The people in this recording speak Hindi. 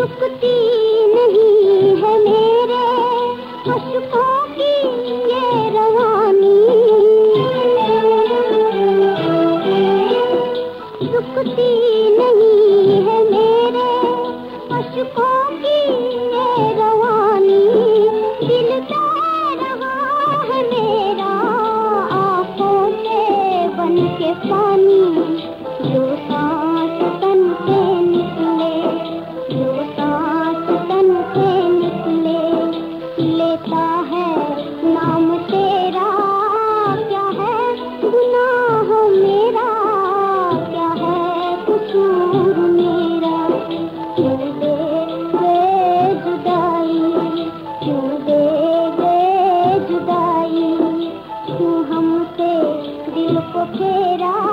चुकती नहीं है मेरे खुशबू की ये रवानी। नहीं है मेरे खुशबू क्या है। नाम तेरा क्या है? गुनाह मेरा क्या है? कसूर मेरा। क्यों दे जुदाई क्यों दे दे जुदाई हम हमसे दिल को फेरा